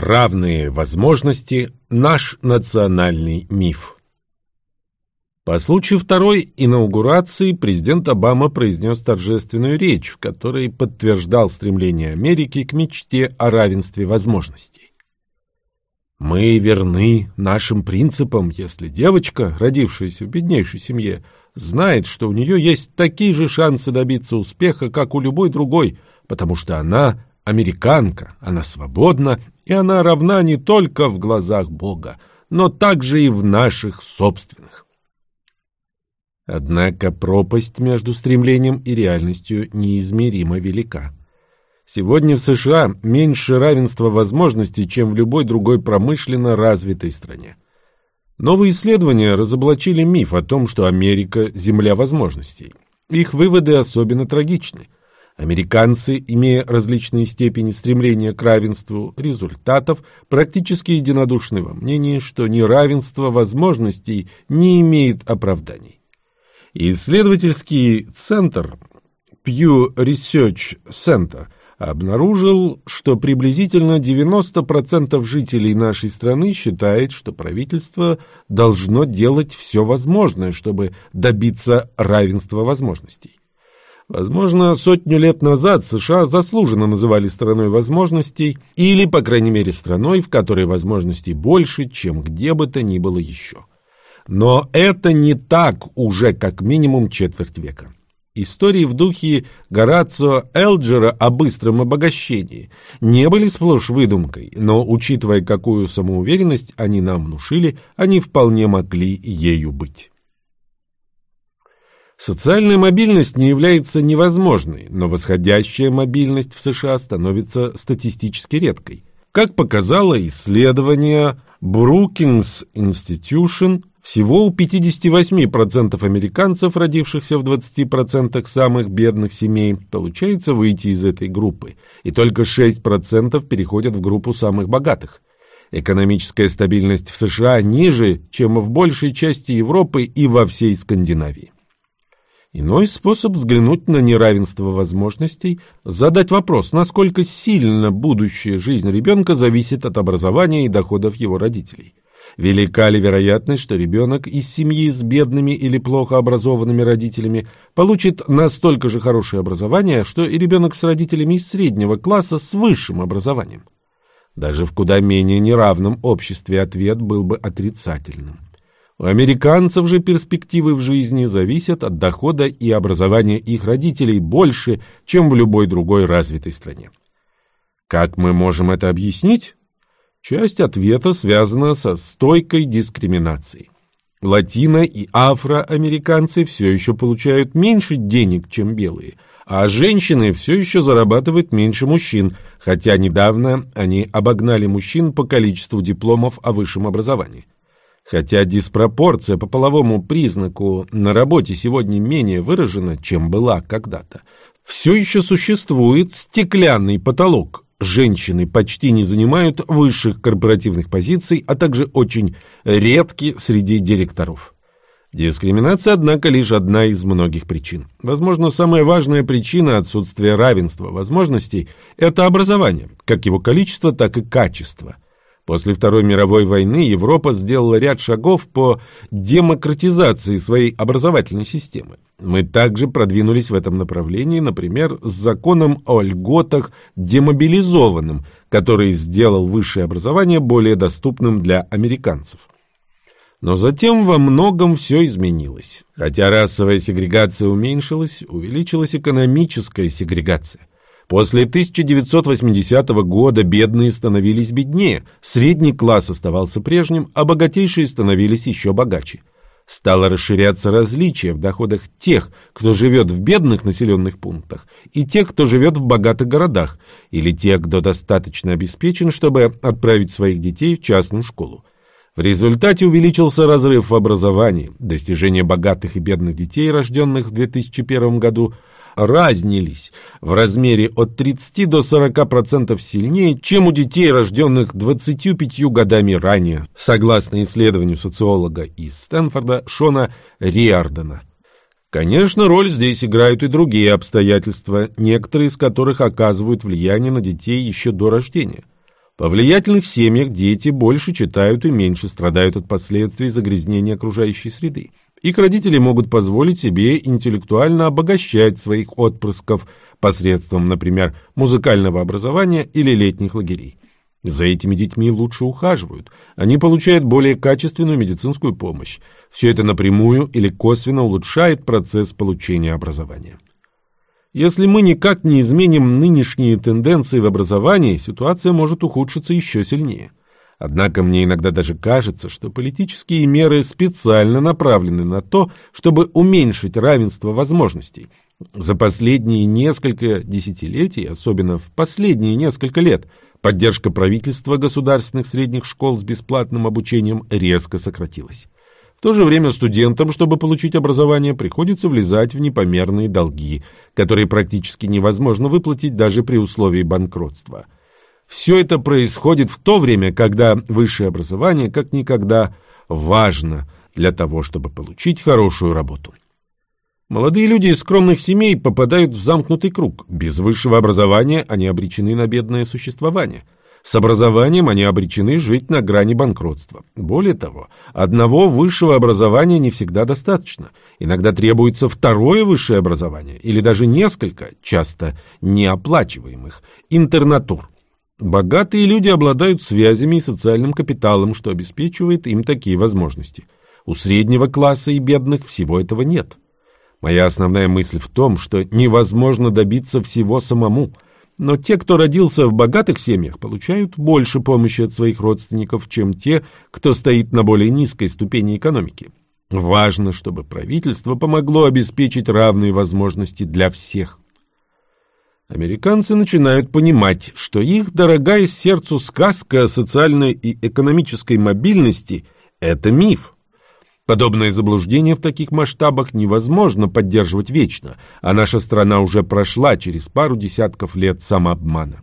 Равные возможности – наш национальный миф. По случаю второй инаугурации президент Обама произнес торжественную речь, в которой подтверждал стремление Америки к мечте о равенстве возможностей. Мы верны нашим принципам, если девочка, родившаяся в беднейшей семье, знает, что у нее есть такие же шансы добиться успеха, как у любой другой, потому что она американка, она свободна, и она равна не только в глазах Бога, но также и в наших собственных. Однако пропасть между стремлением и реальностью неизмеримо велика. Сегодня в США меньше равенства возможностей, чем в любой другой промышленно развитой стране. Новые исследования разоблачили миф о том, что Америка – земля возможностей. Их выводы особенно трагичны. Американцы, имея различные степени стремления к равенству результатов, практически единодушны во мнении, что неравенство возможностей не имеет оправданий. Исследовательский центр Pew Research Center – обнаружил, что приблизительно 90% жителей нашей страны считает, что правительство должно делать все возможное, чтобы добиться равенства возможностей. Возможно, сотню лет назад США заслуженно называли страной возможностей или, по крайней мере, страной, в которой возможностей больше, чем где бы то ни было еще. Но это не так уже как минимум четверть века. Истории в духе Горацио Элджера о быстром обогащении не были сплошь выдумкой, но, учитывая, какую самоуверенность они нам внушили, они вполне могли ею быть. Социальная мобильность не является невозможной, но восходящая мобильность в США становится статистически редкой. Как показало исследование Brookings Institution, всего у 58% американцев, родившихся в 20% самых бедных семей, получается выйти из этой группы, и только 6% переходят в группу самых богатых. Экономическая стабильность в США ниже, чем в большей части Европы и во всей Скандинавии. Иной способ взглянуть на неравенство возможностей – задать вопрос, насколько сильно будущая жизнь ребенка зависит от образования и доходов его родителей – Велика ли вероятность, что ребенок из семьи с бедными или плохо образованными родителями получит настолько же хорошее образование, что и ребенок с родителями из среднего класса с высшим образованием? Даже в куда менее неравном обществе ответ был бы отрицательным. У американцев же перспективы в жизни зависят от дохода и образования их родителей больше, чем в любой другой развитой стране. Как мы можем это объяснить? Часть ответа связана со стойкой дискриминацией. Латино- и афроамериканцы все еще получают меньше денег, чем белые, а женщины все еще зарабатывают меньше мужчин, хотя недавно они обогнали мужчин по количеству дипломов о высшем образовании. Хотя диспропорция по половому признаку на работе сегодня менее выражена, чем была когда-то, все еще существует стеклянный потолок, женщины почти не занимают высших корпоративных позиций, а также очень редки среди директоров. Дискриминация, однако, лишь одна из многих причин. Возможно, самая важная причина отсутствия равенства возможностей – это образование, как его количество, так и качество – После Второй мировой войны Европа сделала ряд шагов по демократизации своей образовательной системы. Мы также продвинулись в этом направлении, например, с законом о льготах демобилизованным, который сделал высшее образование более доступным для американцев. Но затем во многом все изменилось. Хотя расовая сегрегация уменьшилась, увеличилась экономическая сегрегация. После 1980 года бедные становились беднее, средний класс оставался прежним, а богатейшие становились еще богаче. Стало расширяться различие в доходах тех, кто живет в бедных населенных пунктах, и тех, кто живет в богатых городах, или тех, кто достаточно обеспечен, чтобы отправить своих детей в частную школу. В результате увеличился разрыв в образовании. Достижения богатых и бедных детей, рожденных в 2001 году, разнились в размере от 30 до 40% сильнее, чем у детей, рожденных 25 годами ранее, согласно исследованию социолога из Стэнфорда Шона Риардена. Конечно, роль здесь играют и другие обстоятельства, некоторые из которых оказывают влияние на детей еще до рождения. Во влиятельных семьях дети больше читают и меньше страдают от последствий загрязнения окружающей среды. Их родители могут позволить себе интеллектуально обогащать своих отпрысков посредством, например, музыкального образования или летних лагерей. За этими детьми лучше ухаживают. Они получают более качественную медицинскую помощь. Все это напрямую или косвенно улучшает процесс получения образования. Если мы никак не изменим нынешние тенденции в образовании, ситуация может ухудшиться еще сильнее. Однако мне иногда даже кажется, что политические меры специально направлены на то, чтобы уменьшить равенство возможностей. За последние несколько десятилетий, особенно в последние несколько лет – Поддержка правительства государственных средних школ с бесплатным обучением резко сократилась. В то же время студентам, чтобы получить образование, приходится влезать в непомерные долги, которые практически невозможно выплатить даже при условии банкротства. Все это происходит в то время, когда высшее образование как никогда важно для того, чтобы получить хорошую работу. Молодые люди из скромных семей попадают в замкнутый круг. Без высшего образования они обречены на бедное существование. С образованием они обречены жить на грани банкротства. Более того, одного высшего образования не всегда достаточно. Иногда требуется второе высшее образование, или даже несколько, часто неоплачиваемых, интернатур. Богатые люди обладают связями и социальным капиталом, что обеспечивает им такие возможности. У среднего класса и бедных всего этого нет. Моя основная мысль в том, что невозможно добиться всего самому, но те, кто родился в богатых семьях, получают больше помощи от своих родственников, чем те, кто стоит на более низкой ступени экономики. Важно, чтобы правительство помогло обеспечить равные возможности для всех. Американцы начинают понимать, что их дорогая сердцу сказка о социальной и экономической мобильности – это миф. Подобное заблуждение в таких масштабах невозможно поддерживать вечно, а наша страна уже прошла через пару десятков лет самообмана.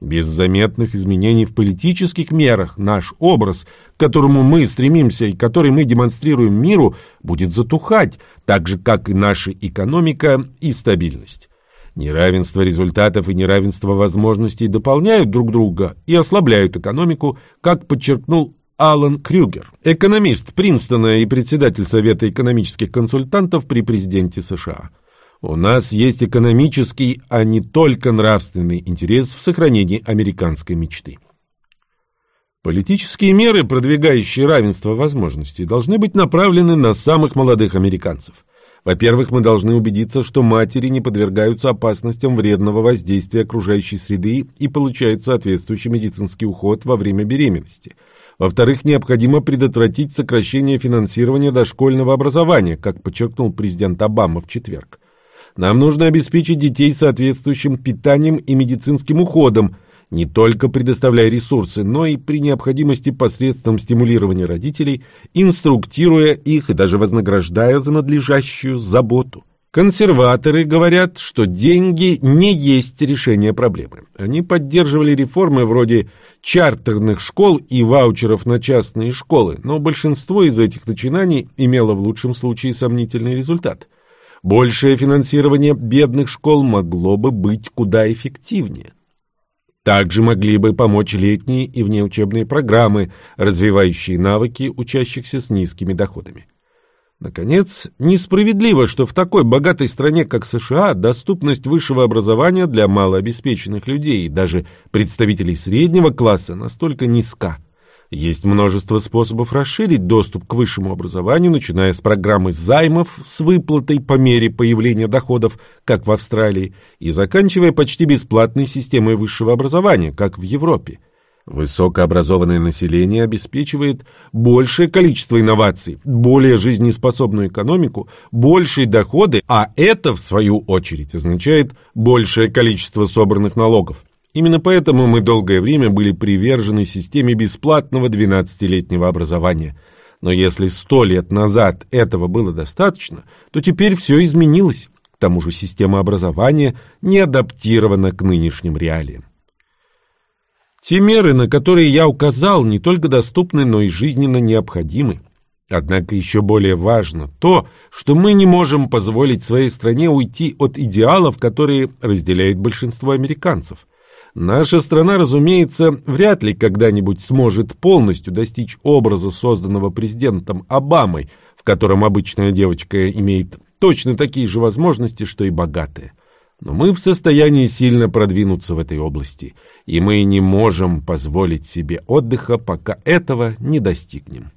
Без заметных изменений в политических мерах наш образ, к которому мы стремимся и который мы демонстрируем миру, будет затухать, так же, как и наша экономика и стабильность. Неравенство результатов и неравенство возможностей дополняют друг друга и ослабляют экономику, как подчеркнул Алан Крюгер, экономист Принстона и председатель Совета экономических консультантов при президенте США. У нас есть экономический, а не только нравственный интерес в сохранении американской мечты. Политические меры, продвигающие равенство возможностей, должны быть направлены на самых молодых американцев. Во-первых, мы должны убедиться, что матери не подвергаются опасностям вредного воздействия окружающей среды и получают соответствующий медицинский уход во время беременности – во-вторых, необходимо предотвратить сокращение финансирования дошкольного образования, как подчеркнул президент Обама в четверг. Нам нужно обеспечить детей соответствующим питанием и медицинским уходом, не только предоставляя ресурсы, но и при необходимости посредством стимулирования родителей, инструктируя их и даже вознаграждая за надлежащую заботу. Консерваторы говорят, что деньги не есть решение проблемы. Они поддерживали реформы вроде чартерных школ и ваучеров на частные школы, но большинство из этих начинаний имело в лучшем случае сомнительный результат. Большее финансирование бедных школ могло бы быть куда эффективнее. Также могли бы помочь летние и внеучебные программы, развивающие навыки учащихся с низкими доходами. Наконец, несправедливо, что в такой богатой стране, как США, доступность высшего образования для малообеспеченных людей и даже представителей среднего класса настолько низка. Есть множество способов расширить доступ к высшему образованию, начиная с программы займов с выплатой по мере появления доходов, как в Австралии, и заканчивая почти бесплатной системой высшего образования, как в Европе. Высокообразованное население обеспечивает большее количество инноваций, более жизнеспособную экономику, большие доходы, а это, в свою очередь, означает большее количество собранных налогов. Именно поэтому мы долгое время были привержены системе бесплатного 12-летнего образования. Но если сто лет назад этого было достаточно, то теперь все изменилось. К тому же система образования не адаптирована к нынешним реалиям. Те меры, на которые я указал, не только доступны, но и жизненно необходимы. Однако еще более важно то, что мы не можем позволить своей стране уйти от идеалов, которые разделяет большинство американцев. Наша страна, разумеется, вряд ли когда-нибудь сможет полностью достичь образа, созданного президентом Обамой, в котором обычная девочка имеет точно такие же возможности, что и богатая. Но мы в состоянии сильно продвинуться в этой области, и мы не можем позволить себе отдыха, пока этого не достигнем.